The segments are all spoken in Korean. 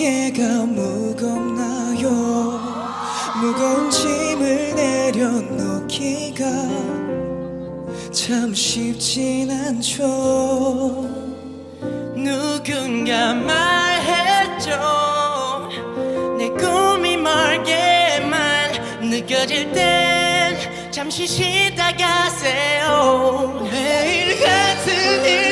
어깨가 무겁나요? 무거운 짐을 내려놓기가 참 쉽진 않죠. 누군가 말했죠. 내 꿈이 멀게만 느껴질 땐 잠시 쉬다 가세요. 매일 같은 일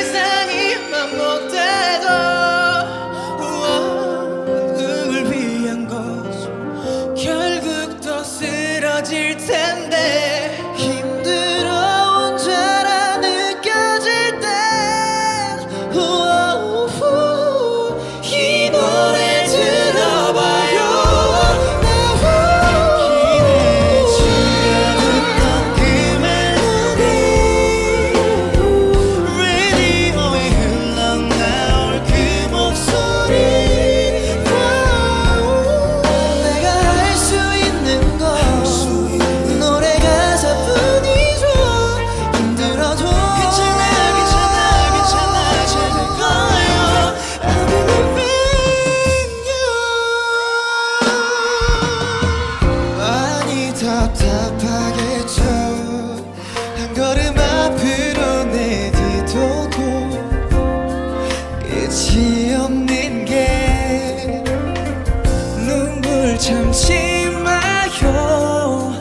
참지 마요.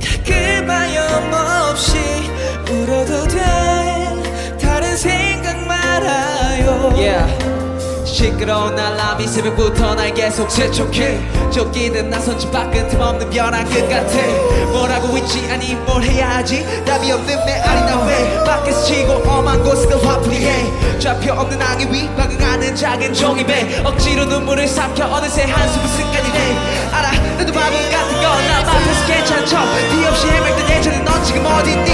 가끔 하염 없이 울어도 돼. 다른 생각 말아요. Yeah. 시끄러운 알람이 새벽부터 날 계속 재촉해. 쫓기는 나선 집 밖은 틈없는 변한 것 같아. 뭐라고 있지? 아니 뭘 해야 하지? 답이 없는 메아리 나왜 밖에서 치고 엄한 곳을 화풀이해. 좌표 없는 항해 위 방황하는 작은 종이배. 억지로 눈물을 삼켜 어느새 한숨을 돼 나도 바보 같은 거나 앞에서 괜찮은 척네 없이 헤맬 때 예전에 넌 지금 어딨니?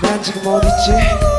난 지금 어딨지